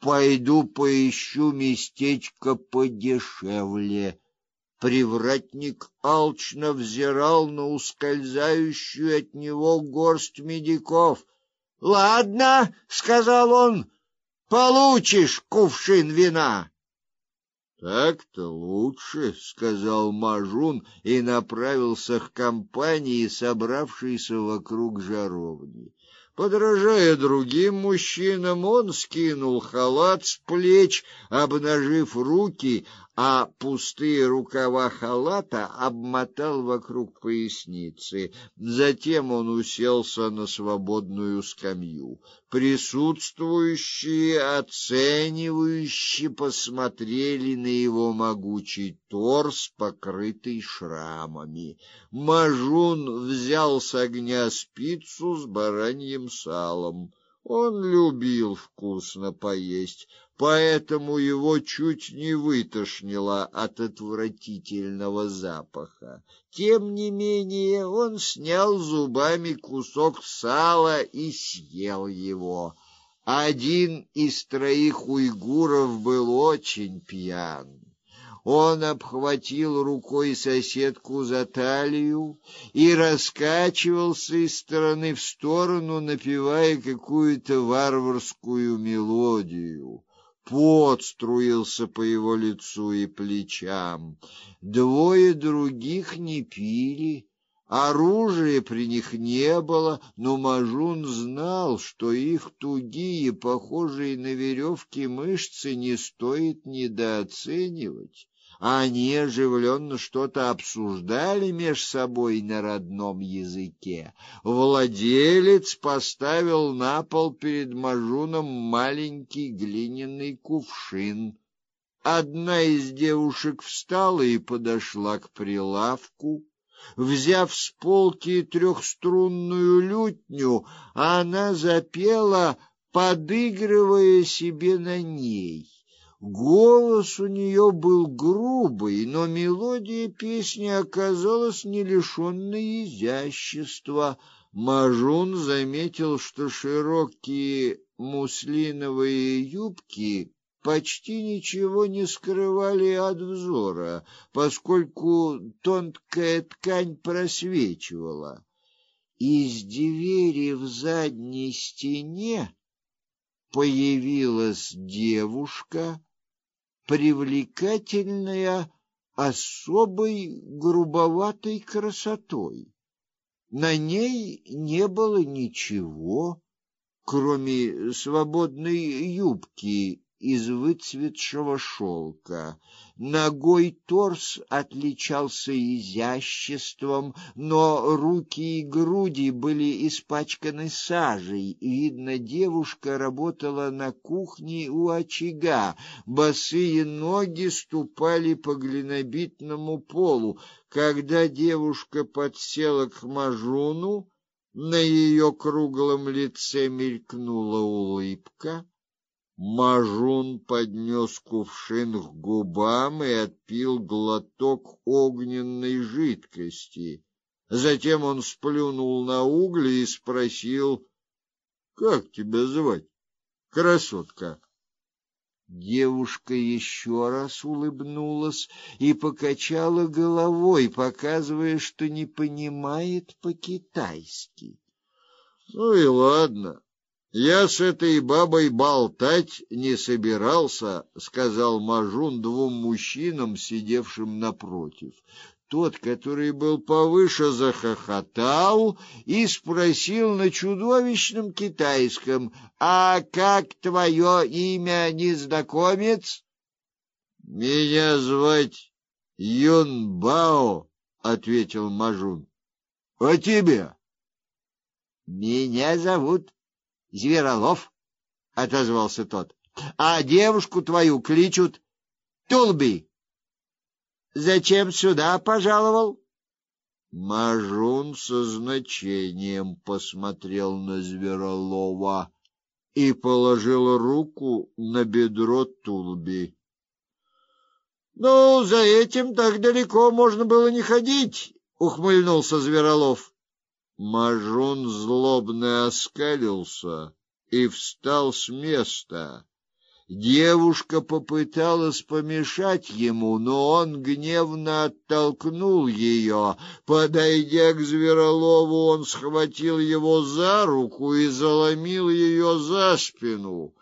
Пойду поищу местечко подешевле. Привратник алчно взирал на ускользающую от него горсть медиков. "Ладно", сказал он. "Получишь кувшин вина". Так-то лучше, сказал Мажун и направился к компании, собравшейся вокруг жаровни. Подражая другим мужчинам, он скинул халат с плеч, обнажив руки, а пустые рукава халата обмотал вокруг поясницы. Затем он уселся на свободную скамью. Присутствующие оценивающе посмотрели на его могучий торс, покрытый шрамами. Мажун взял с огня спицу с бараньим салом. Он любил вкусно поесть, поэтому его чуть не вытошнило от отвратительного запаха. Тем не менее, он снял зубами кусок сала и съел его. Один из троих уйгуров был очень пьян. Он обхватил рукой соседку за талию и раскачивался из стороны в сторону, напевая какую-то варварскую мелодию. Пот струился по его лицу и плечам. Двое других не пили. Оружия при них не было, но Мажун знал, что их тугие, похожие на веревки мышцы не стоит недооценивать. Они оживленно что-то обсуждали меж собой на родном языке. Владелец поставил на пол перед Мажуном маленький глиняный кувшин. Одна из девушек встала и подошла к прилавку. Взяв с полки трехструнную лютню, она запела, подыгрывая себе на ней. Голос у нее был грубый, но мелодия песни оказалась не лишенной изящества. Мажун заметил, что широкие муслиновые юбки почти ничего не скрывали от взора, поскольку тонкая ткань просвечивала. Из двери в задней стене появилась девушка привлекательная особой грубоватой красотой. На ней не было ничего, кроме свободной юбки из выцветшего шелка. Ногой торс отличался изяществом, но руки и груди были испачканы сажей. Видно, девушка работала на кухне у очага. Босые ноги ступали по глинобитному полу. Когда девушка подсела к мажуну, на ее круглом лице мелькнула улыбка. Мажун поднес кувшин к губам и отпил глоток огненной жидкости. Затем он сплюнул на угли и спросил: "Как тебя звать, красотка?" Девушка еще раз улыбнулась и покачала головой, показывая, что не понимает по-китайски. Ну и ладно. Я с этой бабой болтать не собирался, сказал Мажун двум мужчинам, сидевшим напротив. Тот, который был повыше, захохотал и спросил на чудовищном китайском: "А как твое имя, незнакомец?" "Меня звать Юн Бао", ответил Мажун. "А тебя?" "Меня зовут Зверолов, отозвался тот. А девушку твою кличут Тулби. Зачем сюда пожаловал? Мажун со значением посмотрел на Зверолова и положил руку на бедро Тулби. Ну, за этим так далеко можно было не ходить, ухмыльнулся Зверолов. Мажун злобно оскалился и встал с места. Девушка попыталась помешать ему, но он гневно оттолкнул ее. Подойдя к Зверолову, он схватил его за руку и заломил ее за спину.